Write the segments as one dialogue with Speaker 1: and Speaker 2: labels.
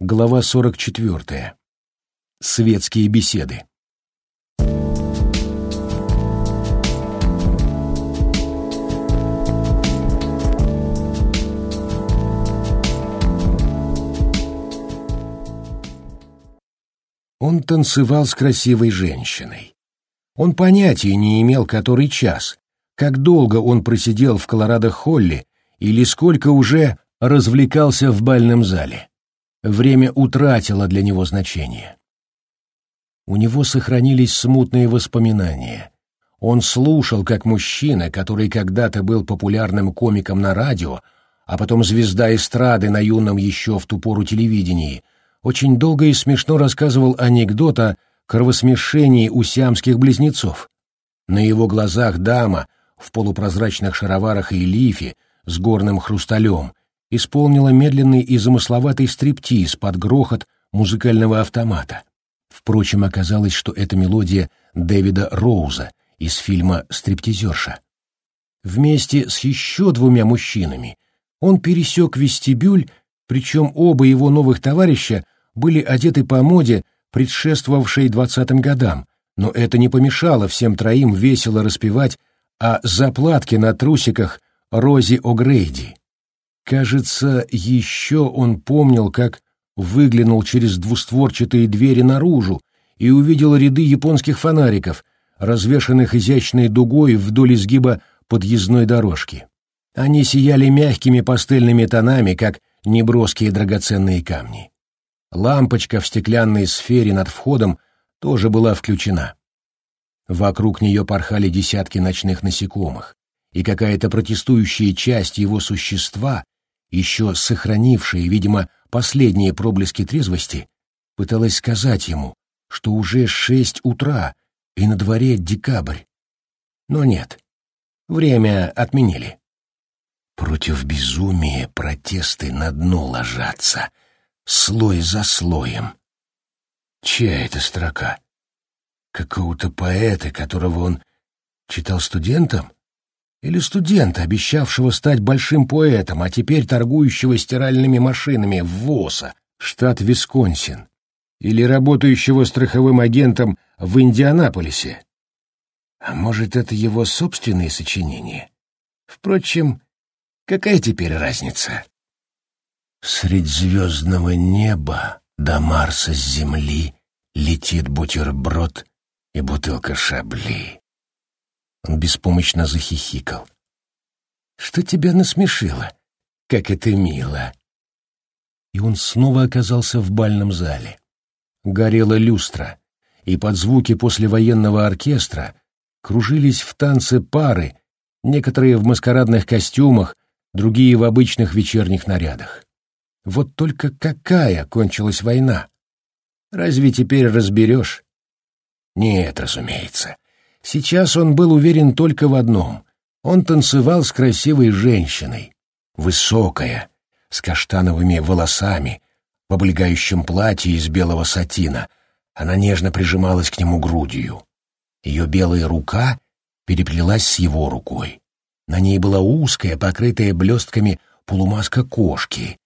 Speaker 1: Глава 44. Светские беседы. Он танцевал с красивой женщиной. Он понятия не имел, который час, как долго он просидел в Колорадо-Холле или сколько уже развлекался в бальном зале. Время утратило для него значение. У него сохранились смутные воспоминания. Он слушал, как мужчина, который когда-то был популярным комиком на радио, а потом звезда эстрады на юном еще в ту пору телевидении, очень долго и смешно рассказывал анекдот о кровосмешении у сиамских близнецов. На его глазах дама в полупрозрачных шароварах и лифе с горным хрусталем — исполнила медленный и замысловатый стриптиз под грохот музыкального автомата. Впрочем, оказалось, что это мелодия Дэвида Роуза из фильма «Стриптизерша». Вместе с еще двумя мужчинами он пересек вестибюль, причем оба его новых товарища были одеты по моде, предшествовавшей двадцатым годам, но это не помешало всем троим весело распевать о заплатке на трусиках Рози О'Грейди. Кажется, еще он помнил, как выглянул через двустворчатые двери наружу и увидел ряды японских фонариков, развешанных изящной дугой вдоль изгиба подъездной дорожки. Они сияли мягкими пастельными тонами, как неброские драгоценные камни. Лампочка в стеклянной сфере над входом тоже была включена. Вокруг нее порхали десятки ночных насекомых, и какая-то протестующая часть его существа еще сохранившая, видимо, последние проблески трезвости, пыталась сказать ему, что уже шесть утра и на дворе декабрь. Но нет, время отменили. Против безумия протесты на дно ложатся, слой за слоем. Чья это строка? Какого-то поэта, которого он читал студентам? Или студента, обещавшего стать большим поэтом, а теперь торгующего стиральными машинами в ВОСа, штат Висконсин. Или работающего страховым агентом в Индианаполисе. А может, это его собственные сочинения? Впрочем, какая теперь разница? Средь звездного неба до Марса с земли летит бутерброд и бутылка шабли. Он беспомощно захихикал. «Что тебя насмешило? Как это мило!» И он снова оказался в бальном зале. Горела люстра, и под звуки послевоенного оркестра кружились в танце пары, некоторые в маскарадных костюмах, другие в обычных вечерних нарядах. Вот только какая кончилась война? Разве теперь разберешь? Нет, разумеется. Сейчас он был уверен только в одном. Он танцевал с красивой женщиной, высокая, с каштановыми волосами, в облегающем платье из белого сатина. Она нежно прижималась к нему грудью. Ее белая рука переплелась с его рукой. На ней была узкая, покрытая блестками полумаска кошки,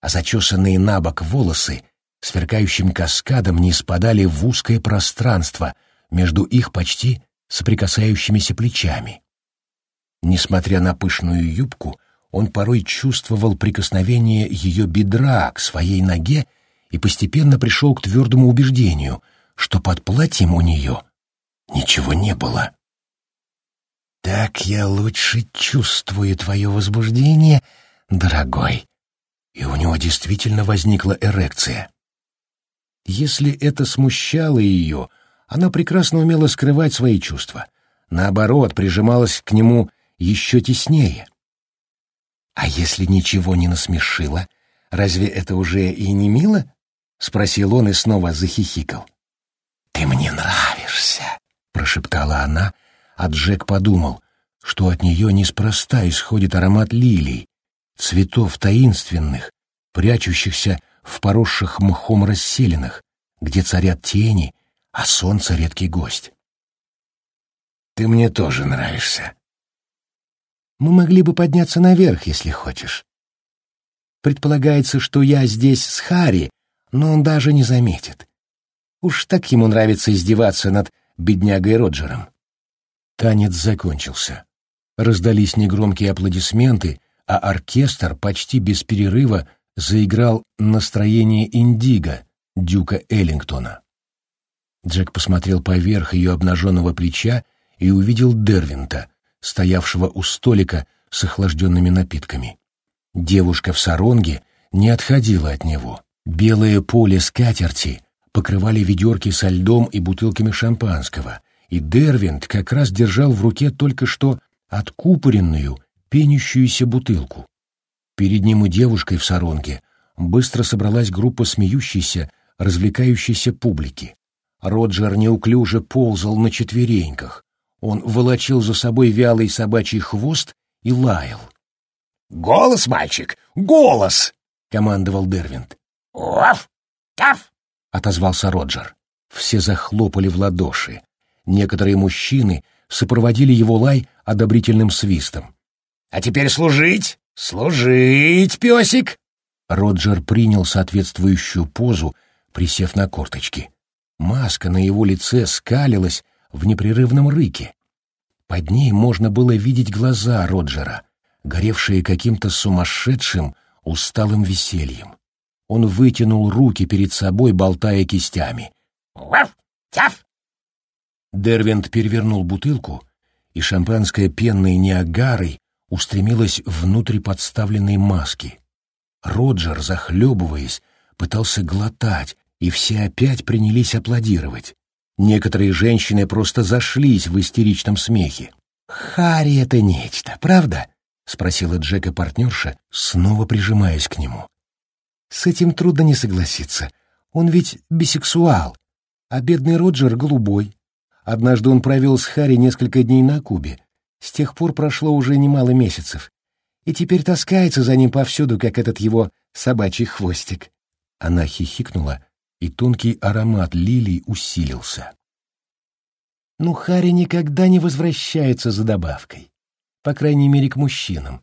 Speaker 1: а зачесанные на бок волосы сверкающим каскадом не спадали в узкое пространство между их почти соприкасающимися плечами. Несмотря на пышную юбку, он порой чувствовал прикосновение ее бедра к своей ноге и постепенно пришел к твердому убеждению, что под платьем у нее ничего не было. «Так я лучше чувствую твое возбуждение, дорогой». И у него действительно возникла эрекция. Если это смущало ее, — она прекрасно умела скрывать свои чувства. Наоборот, прижималась к нему еще теснее. «А если ничего не насмешило, разве это уже и не мило?» — спросил он и снова захихикал. «Ты мне нравишься», — прошептала она, а Джек подумал, что от нее неспроста исходит аромат лилий, цветов таинственных, прячущихся в поросших мхом расселенных, где царят тени а солнце — редкий гость. Ты мне тоже нравишься. Мы могли бы подняться наверх, если хочешь. Предполагается, что я здесь с Хари, но он даже не заметит. Уж так ему нравится издеваться над беднягой Роджером. Танец закончился. Раздались негромкие аплодисменты, а оркестр почти без перерыва заиграл настроение «Индиго» Дюка Эллингтона. Джек посмотрел поверх ее обнаженного плеча и увидел Дервинта, стоявшего у столика с охлажденными напитками. Девушка в саронге не отходила от него. Белое поле скатерти покрывали ведерки со льдом и бутылками шампанского, и Дервинт как раз держал в руке только что откупоренную, пенящуюся бутылку. Перед ним и девушкой в саронге быстро собралась группа смеющейся, развлекающейся публики. Роджер неуклюже ползал на четвереньках. Он волочил за собой вялый собачий хвост и лаял.
Speaker 2: «Голос, мальчик, голос!»
Speaker 1: — командовал Дервинт.
Speaker 2: «Уаф! Таф!»
Speaker 1: — отозвался Роджер. Все захлопали в ладоши. Некоторые мужчины сопроводили его лай одобрительным свистом.
Speaker 2: «А теперь служить! Служить, песик!»
Speaker 1: Роджер принял соответствующую позу, присев на корточки. Маска на его лице скалилась в непрерывном рыке. Под ней можно было видеть глаза Роджера, горевшие каким-то сумасшедшим, усталым весельем. Он вытянул руки перед собой, болтая кистями.
Speaker 2: «Ваф! Тяф!»
Speaker 1: Дервинт перевернул бутылку, и шампанское пенной неагарой устремилось внутрь подставленной маски. Роджер, захлебываясь, пытался глотать, и все опять принялись аплодировать. Некоторые женщины просто зашлись в истеричном смехе. «Харри — это нечто, правда?» — спросила Джека партнерша, снова прижимаясь к нему. «С этим трудно не согласиться. Он ведь бисексуал, а бедный Роджер — голубой. Однажды он провел с Харри несколько дней на Кубе. С тех пор прошло уже немало месяцев. И теперь таскается за ним повсюду, как этот его собачий хвостик». Она хихикнула, и тонкий аромат лилий усилился. Ну, Харри никогда не возвращается за добавкой. По крайней мере, к мужчинам.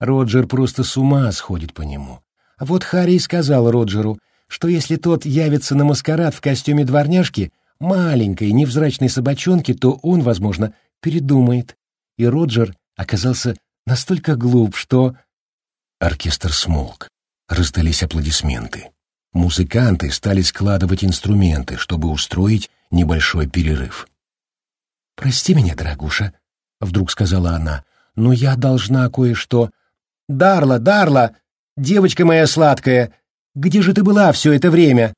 Speaker 1: Роджер просто с ума сходит по нему. А вот Харри и сказал Роджеру, что если тот явится на маскарад в костюме дворняжки, маленькой, невзрачной собачонки, то он, возможно, передумает. И Роджер оказался настолько глуп, что... Оркестр смолк. Раздались аплодисменты. Музыканты стали складывать инструменты, чтобы устроить небольшой перерыв. «Прости меня, дорогуша», — вдруг сказала она, — «но я должна кое-что...» «Дарла, Дарла, девочка моя сладкая, где же ты была все это время?»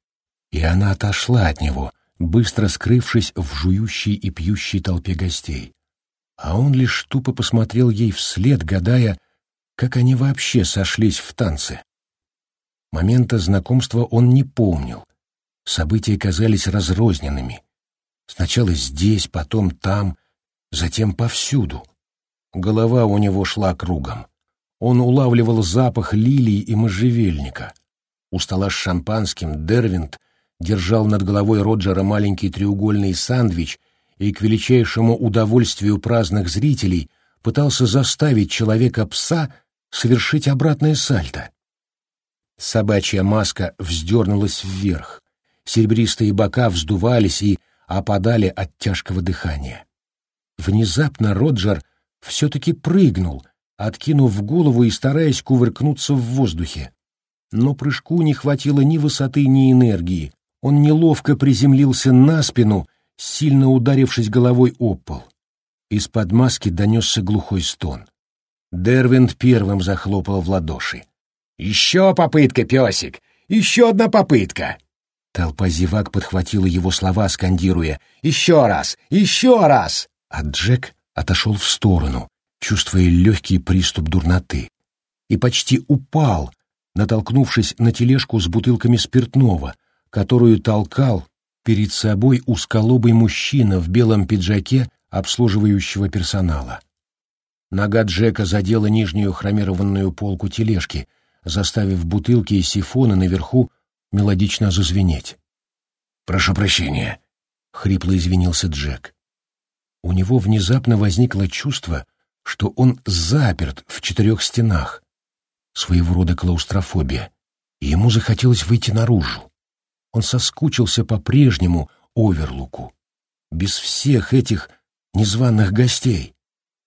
Speaker 1: И она отошла от него, быстро скрывшись в жующей и пьющей толпе гостей. А он лишь тупо посмотрел ей вслед, гадая, как они вообще сошлись в танце. Момента знакомства он не помнил. События казались разрозненными. Сначала здесь, потом там, затем повсюду. Голова у него шла кругом. Он улавливал запах лилий и можжевельника. У стола с шампанским Дервинт держал над головой Роджера маленький треугольный сандвич и к величайшему удовольствию праздных зрителей пытался заставить человека-пса совершить обратное сальто. Собачья маска вздернулась вверх. Серебристые бока вздувались и опадали от тяжкого дыхания. Внезапно Роджер все-таки прыгнул, откинув голову и стараясь кувыркнуться в воздухе. Но прыжку не хватило ни высоты, ни энергии. Он неловко приземлился на спину, сильно ударившись головой об пол. Из-под маски донесся глухой стон. Дервинд первым захлопал в ладоши.
Speaker 2: «Еще попытка, песик! Еще одна попытка!»
Speaker 1: Толпа зевак подхватила его слова, скандируя
Speaker 2: «Еще раз! Еще раз!»
Speaker 1: А Джек отошел в сторону, чувствуя легкий приступ дурноты, и почти упал, натолкнувшись на тележку с бутылками спиртного, которую толкал перед собой узколобый мужчина в белом пиджаке обслуживающего персонала. Нога Джека задела нижнюю хромированную полку тележки, заставив бутылки и сифоны наверху мелодично зазвенеть.
Speaker 2: «Прошу прощения», —
Speaker 1: хрипло извинился Джек. У него внезапно возникло чувство, что он заперт в четырех стенах, своего рода клаустрофобия, и ему захотелось выйти наружу. Он соскучился по прежнему Оверлуку. Без всех этих незваных гостей.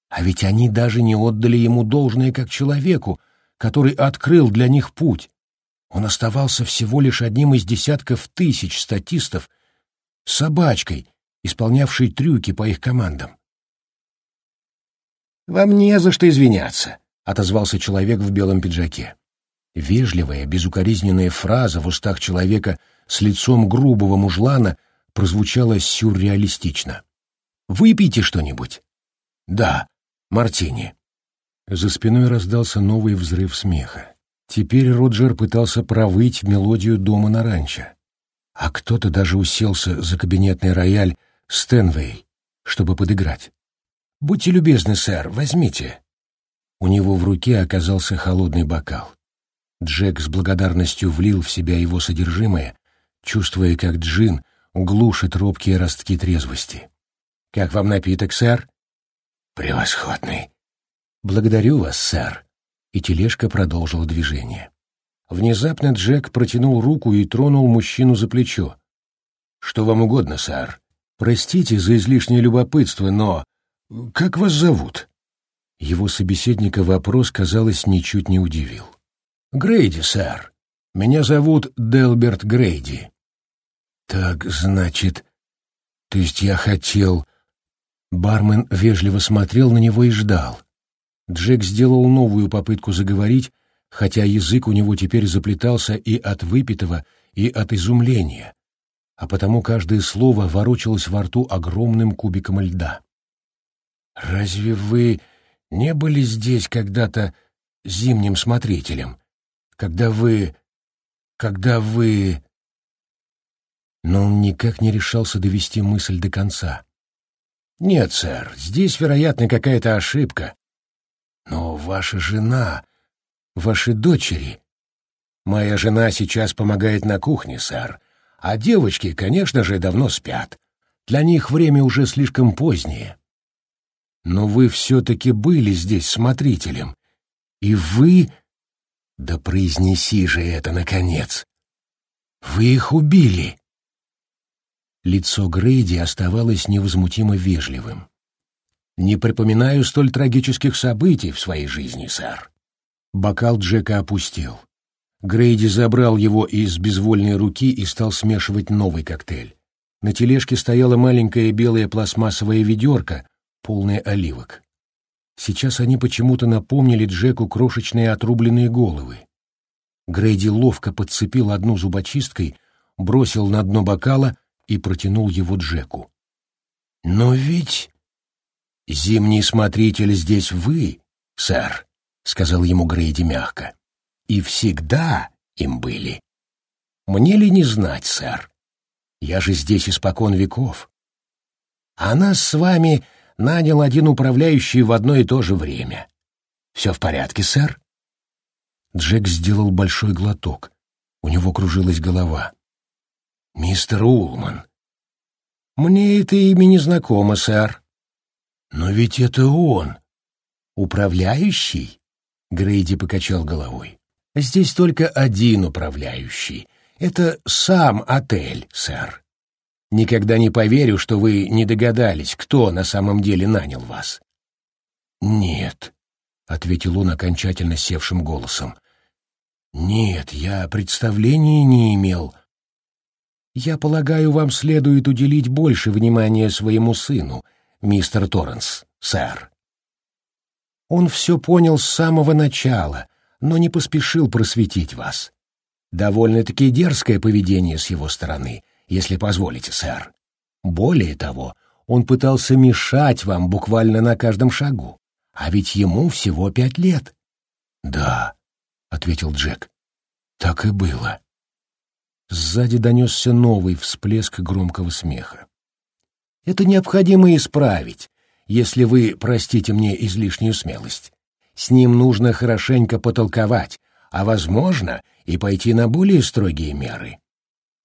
Speaker 1: А ведь они даже не отдали ему должное как человеку, который открыл для них путь. Он оставался всего лишь одним из десятков тысяч статистов, собачкой, исполнявшей трюки по их командам.
Speaker 2: «Вам не за что извиняться», — отозвался человек в белом пиджаке.
Speaker 1: Вежливая, безукоризненная фраза в устах человека с лицом грубого мужлана прозвучала сюрреалистично. «Выпейте что-нибудь». «Да, мартини». За спиной раздался новый взрыв смеха. Теперь Роджер пытался провыть мелодию дома на ранчо. А кто-то даже уселся за кабинетный рояль Стэнвей, чтобы подыграть. «Будьте любезны, сэр, возьмите». У него в руке оказался холодный бокал. Джек с благодарностью влил в себя его содержимое, чувствуя, как джин глушит робкие ростки трезвости. «Как вам напиток, сэр?»
Speaker 2: «Превосходный».
Speaker 1: «Благодарю вас, сэр». И тележка продолжила движение. Внезапно Джек протянул руку и тронул мужчину за плечо. «Что вам угодно, сэр? Простите за излишнее любопытство, но... Как вас зовут?» Его собеседника вопрос, казалось, ничуть не удивил. «Грейди, сэр. Меня зовут Делберт Грейди». «Так, значит... То есть я хотел...» Бармен вежливо смотрел на него и ждал. Джек сделал новую попытку заговорить, хотя язык у него теперь заплетался и от выпитого, и от изумления, а потому каждое слово ворочалось во рту огромным кубиком льда. «Разве вы не были здесь когда-то зимним смотрителем?» когда вы... когда вы...» Но он никак не решался довести мысль до конца. «Нет, сэр, здесь, вероятно, какая-то ошибка. Но ваша жена, ваши дочери...» «Моя жена сейчас помогает на кухне, сэр, а девочки, конечно же, давно спят. Для них время уже слишком позднее. Но вы все-таки были здесь смотрителем, и вы да произнеси же это, наконец! Вы их убили!» Лицо Грейди оставалось невозмутимо вежливым. «Не припоминаю столь трагических событий в своей жизни, сэр». Бокал Джека опустил. Грейди забрал его из безвольной руки и стал смешивать новый коктейль. На тележке стояла маленькая белая пластмассовая ведерко, полная оливок. Сейчас они почему-то напомнили Джеку крошечные отрубленные головы. Грейди ловко подцепил одну зубочисткой, бросил на дно бокала и протянул его Джеку. «Но ведь зимний смотритель здесь вы, сэр», — сказал ему Грейди мягко. «И всегда им были. Мне ли не знать, сэр? Я же здесь испокон веков. А нас с вами нанял один управляющий в одно и то же время. Все в порядке, сэр?» Джек сделал большой глоток. У него кружилась голова. «Мистер Улман». «Мне это имя не знакомо, сэр». «Но ведь это он». «Управляющий?» Грейди покачал головой. «Здесь только один управляющий. Это сам отель, сэр. Никогда не поверю, что вы не догадались, кто на самом деле нанял вас. Нет, ответил он окончательно севшим голосом. Нет, я представления не имел. Я полагаю, вам следует уделить больше внимания своему сыну, мистер Торренс, сэр. Он все понял с самого начала, но не поспешил просветить вас. Довольно-таки дерзкое поведение с его стороны — если позволите, сэр. Более того, он пытался мешать вам буквально на каждом шагу, а ведь ему всего пять лет. — Да, — ответил Джек, — так и было. Сзади донесся новый всплеск громкого смеха. «Это необходимо исправить, если вы простите мне излишнюю смелость. С ним нужно хорошенько потолковать, а, возможно, и пойти на более строгие меры.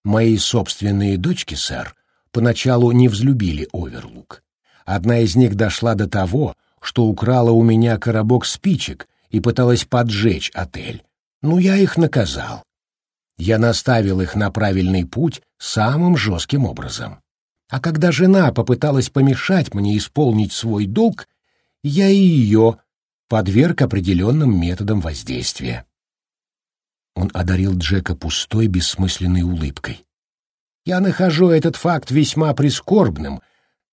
Speaker 1: Мои собственные дочки, сэр, поначалу не взлюбили Оверлук. Одна из них дошла до того, что украла у меня коробок спичек и пыталась поджечь отель. Ну, я их наказал. Я наставил их на правильный путь самым жестким образом. А когда жена попыталась помешать мне исполнить свой долг, я и ее подверг определенным методам воздействия. Он одарил Джека пустой, бессмысленной улыбкой. Я нахожу этот факт весьма прискорбным,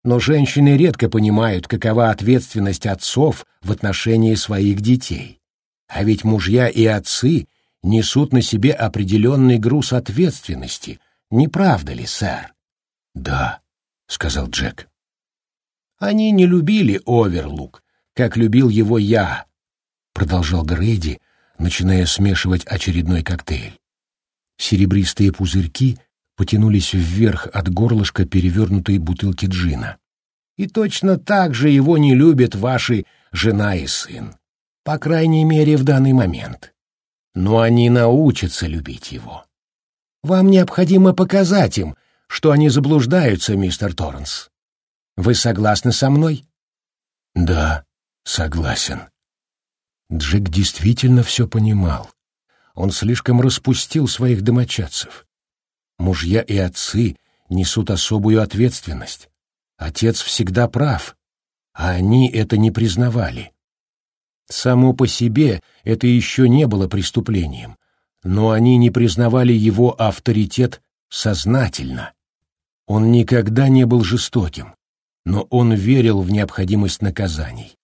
Speaker 1: но женщины редко понимают, какова ответственность отцов в отношении своих детей. А ведь мужья и отцы несут на себе определенный груз ответственности, не правда ли, сэр? — Да, — сказал Джек. Они не любили Оверлук, как любил его я, — продолжал Грейди, начиная смешивать очередной коктейль. Серебристые пузырьки потянулись вверх от горлышка перевернутой бутылки джина. И точно так же его не любят ваши жена и сын. По крайней мере, в данный момент. Но они научатся любить его. Вам необходимо показать им, что они заблуждаются, мистер Торренс. Вы согласны со мной? Да, согласен. Джек действительно все понимал. Он слишком распустил своих домочадцев. Мужья и отцы несут особую ответственность. Отец всегда прав, а они это не признавали. Само по себе это еще не было преступлением, но они не признавали его авторитет сознательно. Он никогда не был жестоким, но он верил в необходимость наказаний.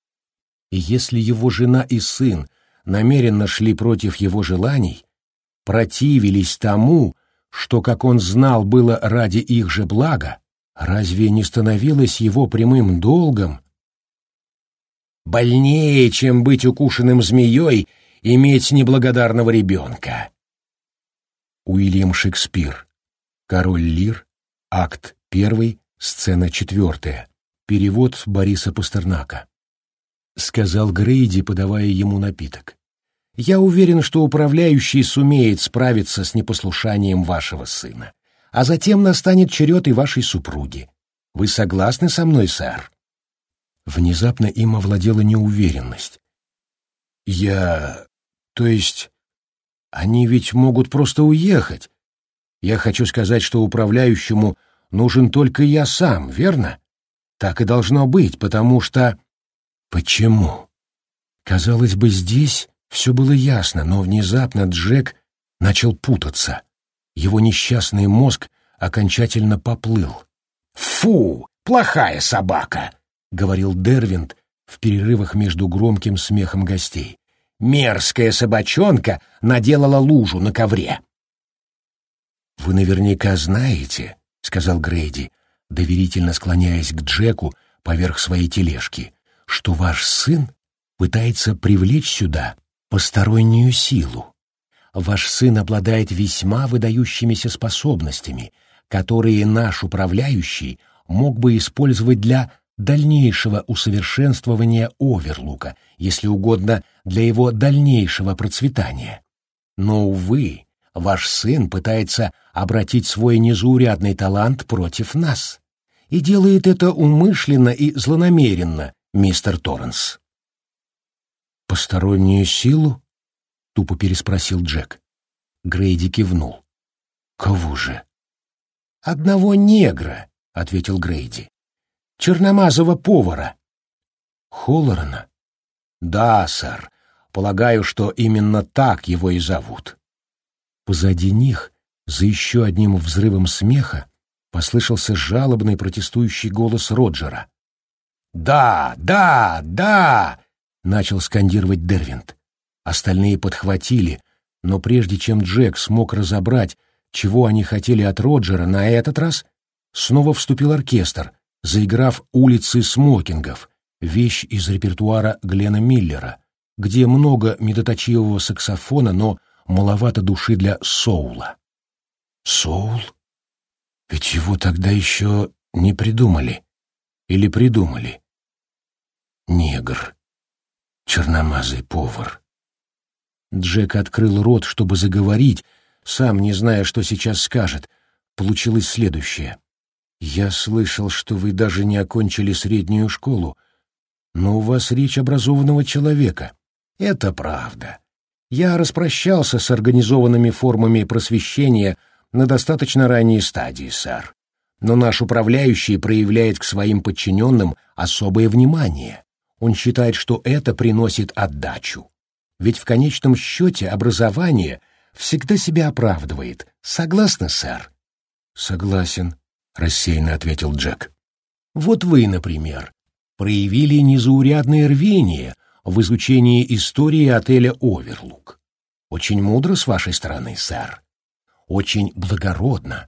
Speaker 1: И если его жена и сын намеренно шли против его желаний, противились тому, что, как он знал, было ради их же блага, разве не становилось его прямым долгом? Больнее, чем быть укушенным змеей, иметь неблагодарного ребенка. Уильям Шекспир. Король Лир. Акт 1. Сцена 4. Перевод Бориса Пастернака. Сказал Грейди, подавая ему напиток. Я уверен, что управляющий сумеет справиться с непослушанием вашего сына. А затем настанет черед и вашей супруги. Вы согласны со мной, сэр? Внезапно им овладела неуверенность. Я... То есть... Они ведь могут просто уехать. Я хочу сказать, что управляющему нужен только я сам, верно? Так и должно быть, потому что... Почему? Казалось бы, здесь все было ясно, но внезапно Джек начал путаться. Его несчастный мозг окончательно поплыл. «Фу, плохая собака!» — говорил Дервинт в перерывах между громким смехом гостей. «Мерзкая собачонка наделала лужу на ковре!» «Вы наверняка знаете», — сказал Грейди, доверительно склоняясь к Джеку поверх своей тележки, «что ваш сын пытается привлечь сюда постороннюю силу. Ваш сын обладает весьма выдающимися способностями, которые наш управляющий мог бы использовать для дальнейшего усовершенствования Оверлука, если угодно, для его дальнейшего процветания. Но, увы, ваш сын пытается обратить свой незаурядный талант против нас. И делает это умышленно и злонамеренно, мистер Торренс. «Постороннюю силу?» — тупо переспросил Джек. Грейди кивнул. «Кого же?» «Одного негра», — ответил Грейди. «Черномазого повара». «Холлорана?» «Да, сэр. Полагаю, что именно так его и зовут». Позади них, за еще одним взрывом смеха, послышался жалобный протестующий голос Роджера. «Да, да, да!» — начал скандировать Дервинт. Остальные подхватили, но прежде чем Джек смог разобрать, чего они хотели от Роджера на этот раз, снова вступил оркестр, заиграв «Улицы смокингов», вещь из репертуара Глена Миллера, где много медоточивого саксофона, но маловато души для соула. Соул? Ведь его тогда еще не придумали. Или придумали? Негр черномазый повар. Джек открыл рот, чтобы заговорить, сам не зная, что сейчас скажет. Получилось следующее. «Я слышал, что вы даже не окончили среднюю школу, но у вас речь образованного человека». «Это правда. Я распрощался с организованными формами просвещения на достаточно ранней стадии, сэр. Но наш управляющий проявляет к своим подчиненным особое внимание. Он считает, что это приносит отдачу. Ведь в конечном счете образование всегда себя оправдывает. Согласны, сэр? Согласен, рассеянно ответил Джек. Вот вы, например, проявили незаурядное рвение в изучении истории отеля «Оверлук». Очень мудро с вашей стороны, сэр. Очень благородно.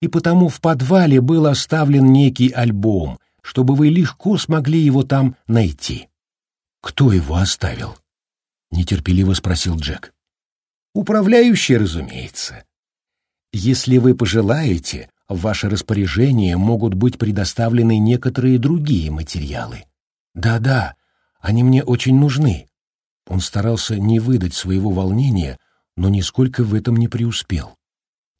Speaker 1: И потому в подвале был оставлен некий альбом, чтобы вы легко смогли его там найти. Кто его оставил? Нетерпеливо спросил Джек. Управляющий, разумеется. Если вы пожелаете, в ваше распоряжение могут быть предоставлены некоторые другие материалы. Да-да, они мне очень нужны. Он старался не выдать своего волнения, но нисколько в этом не преуспел.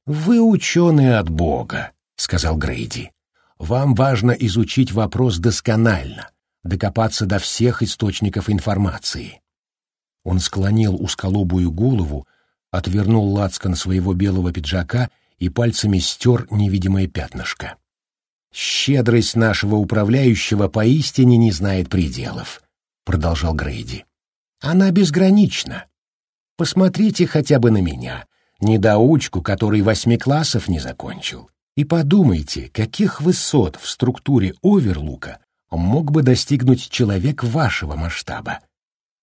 Speaker 1: «Вы ученый от Бога», — сказал Грейди. «Вам важно изучить вопрос досконально, докопаться до всех источников информации». Он склонил узколобую голову, отвернул лацкан своего белого пиджака и пальцами стер невидимое пятнышко. «Щедрость нашего управляющего поистине не знает пределов», — продолжал Грейди. «Она безгранична. Посмотрите хотя бы на меня, недоучку, который восьми классов не закончил, и подумайте, каких высот в структуре оверлука мог бы достигнуть человек вашего масштаба.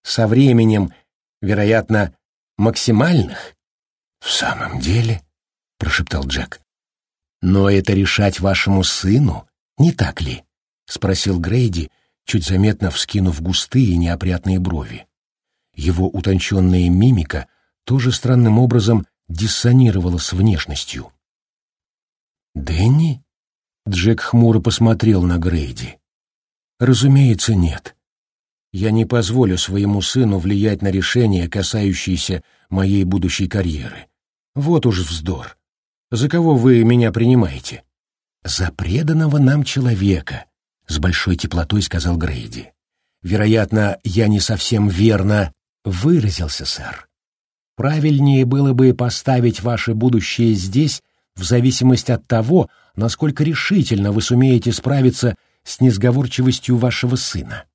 Speaker 1: Со временем, вероятно, максимальных? В самом деле, — прошептал Джек. «Но это решать вашему сыну, не так ли?» — спросил Грейди, чуть заметно вскинув густые неопрятные брови. Его утонченная мимика тоже странным образом диссонировала с внешностью. «Дэнни?» — Джек хмуро посмотрел на Грейди. «Разумеется, нет. Я не позволю своему сыну влиять на решения, касающиеся моей будущей карьеры. Вот уж вздор. За кого вы меня принимаете? За преданного нам человека, с большой теплотой сказал Грейди. Вероятно, я не совсем верно выразился, сэр. Правильнее было бы поставить ваше будущее здесь в зависимости от того, насколько решительно вы сумеете справиться с несговорчивостью вашего сына.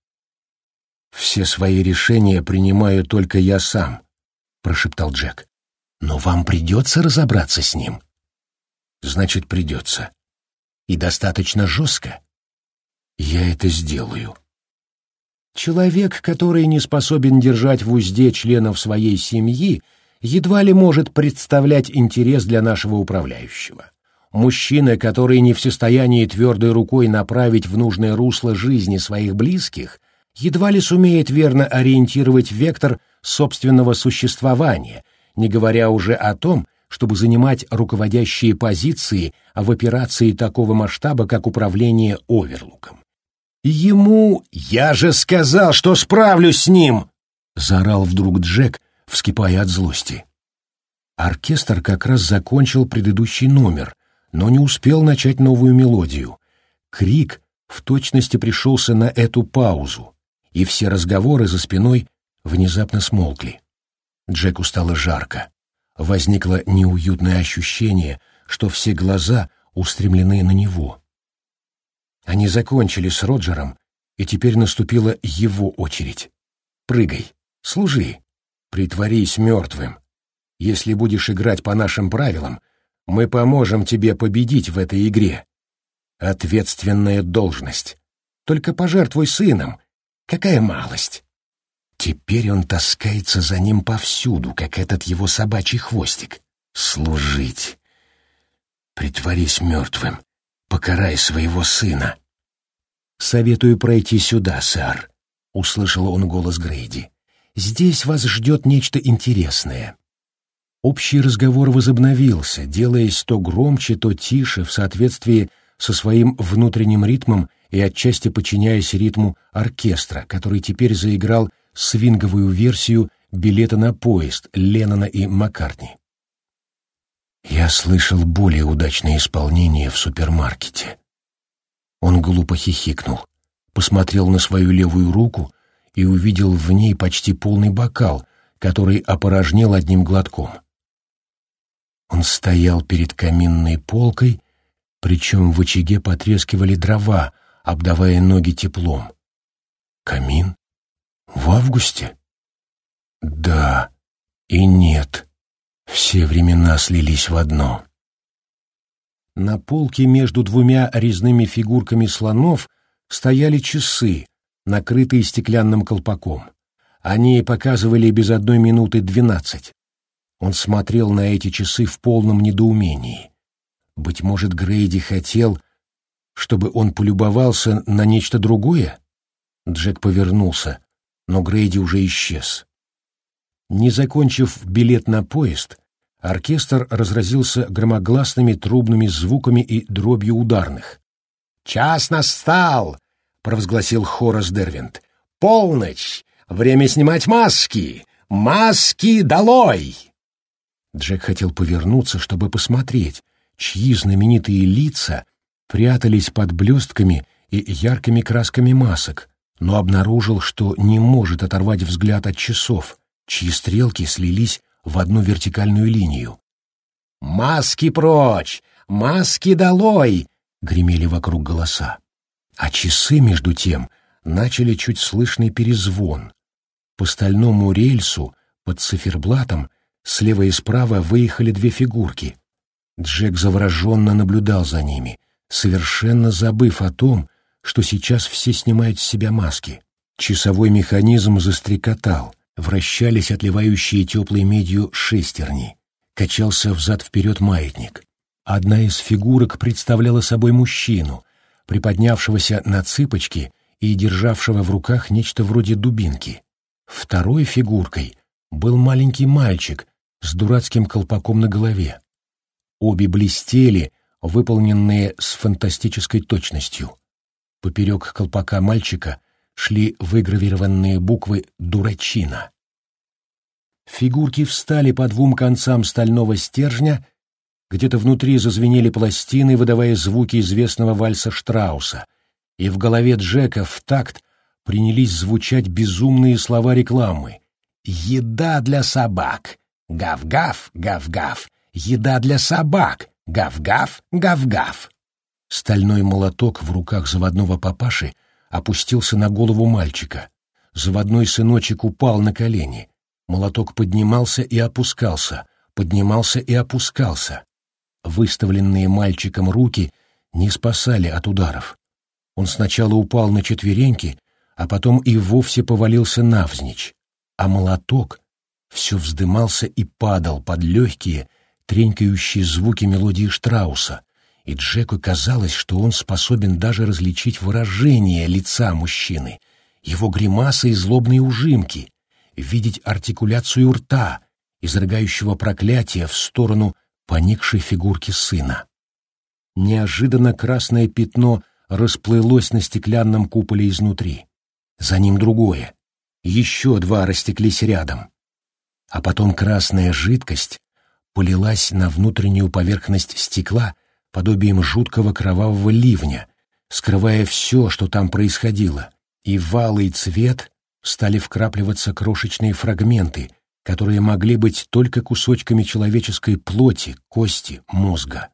Speaker 1: «Все свои решения принимаю только я сам», — прошептал Джек. «Но вам придется разобраться с ним значит придется. И достаточно жестко. Я это сделаю. Человек, который не способен держать в узде членов своей семьи, едва ли может представлять интерес для нашего управляющего. Мужчина, который не в состоянии твердой рукой направить в нужное русло жизни своих близких, едва ли сумеет верно ориентировать вектор собственного существования, не говоря уже о том, чтобы занимать руководящие позиции в операции такого масштаба, как управление Оверлуком. Ему «Я же сказал, что справлюсь с ним!» — заорал вдруг Джек, вскипая от злости. Оркестр как раз закончил предыдущий номер, но не успел начать новую мелодию. Крик в точности пришелся на эту паузу, и все разговоры за спиной внезапно смолкли. Джеку стало жарко возникло неуютное ощущение, что все глаза устремлены на него. Они закончили с Роджером, и теперь наступила его очередь. «Прыгай, служи, притворись мертвым. Если будешь играть по нашим правилам, мы поможем тебе победить в этой игре. Ответственная должность. Только пожертвуй сыном. Какая малость!» Теперь он таскается за ним повсюду, как этот его собачий хвостик. Служить. Притворись мертвым. Покарай своего сына. «Советую пройти сюда, сэр», — услышал он голос Грейди. «Здесь вас ждет нечто интересное». Общий разговор возобновился, делаясь то громче, то тише, в соответствии со своим внутренним ритмом и отчасти подчиняясь ритму оркестра, который теперь заиграл свинговую версию билета на поезд Леннона и Маккартни. Я слышал более удачное исполнение в супермаркете. Он глупо хихикнул, посмотрел на свою левую руку и увидел в ней почти полный бокал, который опорожнил одним глотком. Он стоял перед каминной полкой, причем в очаге потрескивали дрова, обдавая ноги теплом. Камин? В августе? Да и нет. Все времена слились в одно. На полке между двумя резными фигурками слонов стояли часы, накрытые стеклянным колпаком. Они показывали без одной минуты двенадцать. Он смотрел на эти часы в полном недоумении. Быть может, Грейди хотел, чтобы он полюбовался на нечто другое? Джек повернулся, но Грейди уже исчез. Не закончив билет на поезд, оркестр разразился громогласными трубными звуками и дробью ударных. «Час настал!» — провозгласил Хорас Дервинт. «Полночь! Время снимать маски! Маски долой!» Джек хотел повернуться, чтобы посмотреть, чьи знаменитые лица прятались под блестками и яркими красками масок, но обнаружил, что не может оторвать взгляд от часов, чьи стрелки слились в одну вертикальную линию. «Маски прочь! Маски долой!» — гремели вокруг голоса. А часы, между тем, начали чуть слышный перезвон. По стальному рельсу под циферблатом слева и справа выехали две фигурки. Джек завороженно наблюдал за ними, совершенно забыв о том, что сейчас все снимают с себя маски. Часовой механизм застрекотал, вращались отливающие теплой медью шестерни, качался взад-вперед маятник. Одна из фигурок представляла собой мужчину, приподнявшегося на цыпочки и державшего в руках нечто вроде дубинки. Второй фигуркой был маленький мальчик с дурацким колпаком на голове. Обе блестели, выполненные с фантастической точностью. Поперек колпака мальчика шли выгравированные буквы «Дурачина». Фигурки встали по двум концам стального стержня, где-то внутри зазвенели пластины, выдавая звуки известного вальса Штрауса, и в голове Джека в такт принялись звучать безумные слова рекламы. «Еда для собак! Гав-гав, гав-гав! Еда для собак! Гав-гав, гав-гав!» Стальной молоток в руках заводного папаши опустился на голову мальчика. Заводной сыночек упал на колени. Молоток поднимался и опускался, поднимался и опускался. Выставленные мальчиком руки не спасали от ударов. Он сначала упал на четвереньки, а потом и вовсе повалился навзничь, а молоток все вздымался и падал под легкие, тренькающие звуки мелодии Штрауса, и Джеку казалось, что он способен даже различить выражение лица мужчины, его гримасы и злобные ужимки, видеть артикуляцию рта, изрыгающего проклятие в сторону поникшей фигурки сына. Неожиданно красное пятно расплылось на стеклянном куполе изнутри. За ним другое. Еще два растеклись рядом. А потом красная жидкость полилась на внутреннюю поверхность стекла подобием жуткого кровавого ливня, скрывая все, что там происходило, и в алый цвет стали вкрапливаться крошечные фрагменты, которые могли быть только кусочками человеческой плоти, кости, мозга.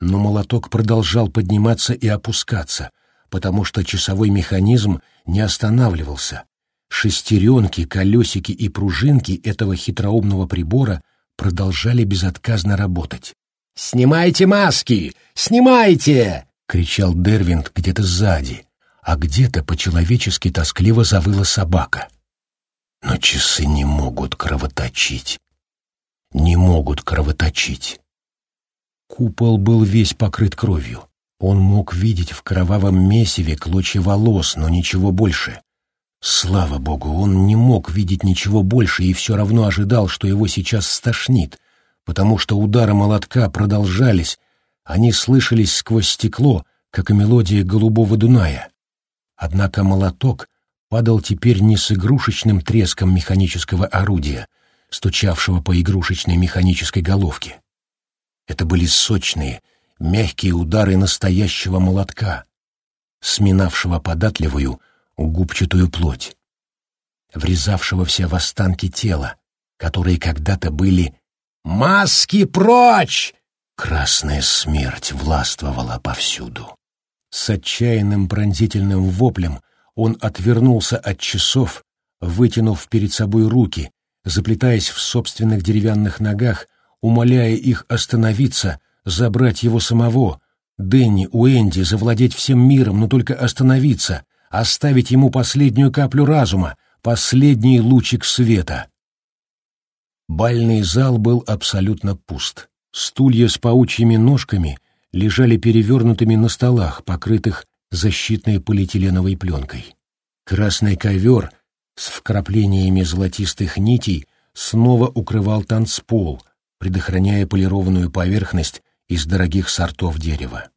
Speaker 1: Но молоток продолжал подниматься и опускаться, потому что часовой механизм не останавливался. Шестеренки, колесики и пружинки этого хитроумного прибора продолжали безотказно работать. «Снимайте маски! Снимайте!» — кричал Дервинт где-то сзади, а где-то по-человечески тоскливо завыла собака. Но часы не могут кровоточить. Не могут кровоточить. Купол был весь покрыт кровью. Он мог видеть в кровавом месиве клочья волос, но ничего больше. Слава богу, он не мог видеть ничего больше и все равно ожидал, что его сейчас стошнит, потому что удары молотка продолжались, они слышались сквозь стекло, как и мелодия голубого Дуная. Однако молоток падал теперь не с игрушечным треском механического орудия, стучавшего по игрушечной механической головке. Это были сочные, мягкие удары настоящего молотка, сминавшего податливую, губчатую плоть. врезавшегося в останки тела, которые когда-то были «Маски прочь!» Красная смерть властвовала повсюду. С отчаянным пронзительным воплем он отвернулся от часов, вытянув перед собой руки, заплетаясь в собственных деревянных ногах, умоляя их остановиться, забрать его самого, Дэнни, Уэнди, завладеть всем миром, но только остановиться, оставить ему последнюю каплю разума, последний лучик света. Бальный зал был абсолютно пуст. Стулья с паучьими ножками лежали перевернутыми на столах, покрытых защитной полиэтиленовой пленкой. Красный ковер с вкраплениями золотистых нитей снова укрывал танцпол, предохраняя полированную поверхность из дорогих сортов дерева.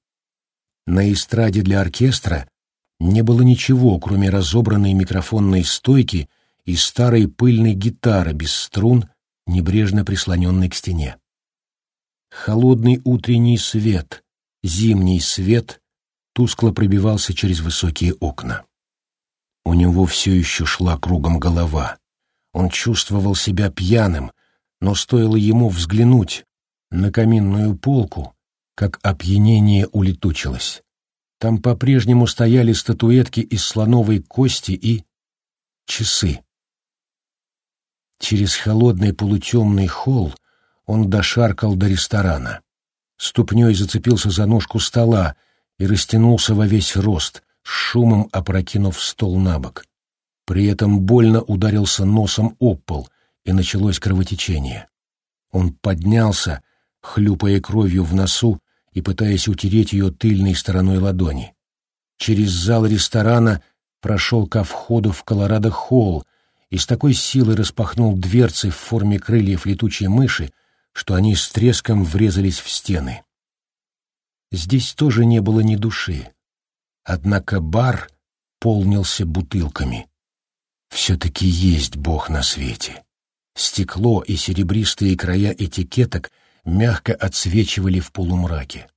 Speaker 1: На эстраде для оркестра не было ничего, кроме разобранной микрофонной стойки и старой пыльной гитары без струн, небрежно прислоненной к стене. Холодный утренний свет, зимний свет тускло пробивался через высокие окна. У него все еще шла кругом голова. Он чувствовал себя пьяным, но стоило ему взглянуть на каминную полку, как опьянение улетучилось. Там по-прежнему стояли статуэтки из слоновой кости и часы. Через холодный полутемный холл он дошаркал до ресторана. Ступней зацепился за ножку стола и растянулся во весь рост, с шумом опрокинув стол на бок. При этом больно ударился носом об пол, и началось кровотечение. Он поднялся, хлюпая кровью в носу и пытаясь утереть ее тыльной стороной ладони. Через зал ресторана прошел ко входу в Колорадо-холл и с такой силой распахнул дверцы в форме крыльев летучей мыши, что они с треском врезались в стены. Здесь тоже не было ни души. Однако бар полнился бутылками. Все-таки есть Бог на свете. Стекло и серебристые края этикеток мягко отсвечивали в полумраке.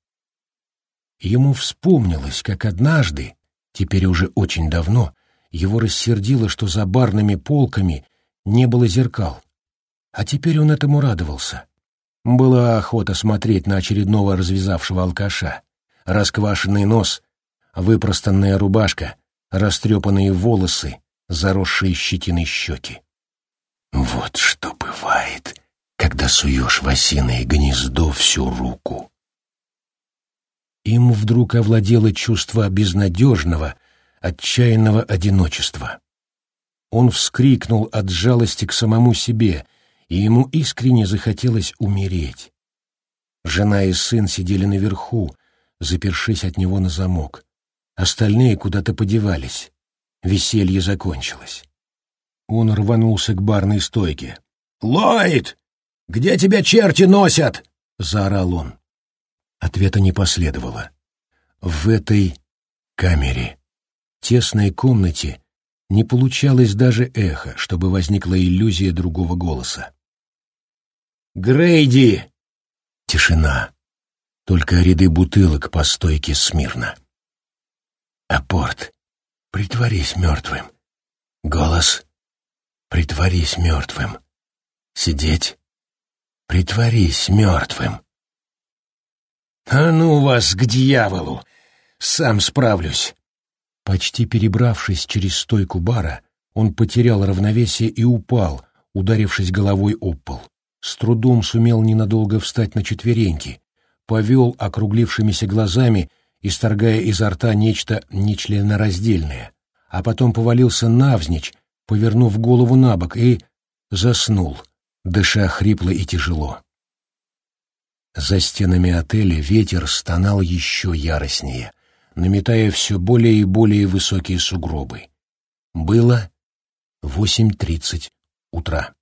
Speaker 1: Ему вспомнилось, как однажды, теперь уже очень давно, его рассердило, что за барными полками не было зеркал. А теперь он этому радовался. Была охота смотреть на очередного развязавшего алкаша. Расквашенный нос, выпростанная рубашка, растрепанные волосы, заросшие щетиной щеки. Вот что бывает, когда суешь в осиное гнездо всю руку. Им вдруг овладело чувство безнадежного, отчаянного одиночества. Он вскрикнул от жалости к самому себе, и ему искренне захотелось умереть. Жена и сын сидели наверху, запершись от него на замок. Остальные куда-то подевались. Веселье закончилось. Он рванулся к барной стойке. «Ллойд! Где тебя черти носят?» — заорал он. Ответа не последовало. В этой камере, тесной комнате, не получалось даже эхо, чтобы возникла иллюзия другого голоса. «Грейди!» Тишина. Только ряды бутылок по стойке смирно. «Апорт, притворись мертвым». Голос «Притворись мертвым». Сидеть «Притворись мертвым». «А ну вас к дьяволу! Сам справлюсь!» Почти перебравшись через стойку бара, он потерял равновесие и упал, ударившись головой об пол. С трудом сумел ненадолго встать на четвереньки, повел округлившимися глазами, исторгая изо рта нечто нечленораздельное, а потом повалился навзничь, повернув голову на бок, и заснул, дыша хрипло и тяжело. За стенами отеля ветер стонал еще яростнее, наметая все более и более высокие сугробы. Было восемь тридцать утра.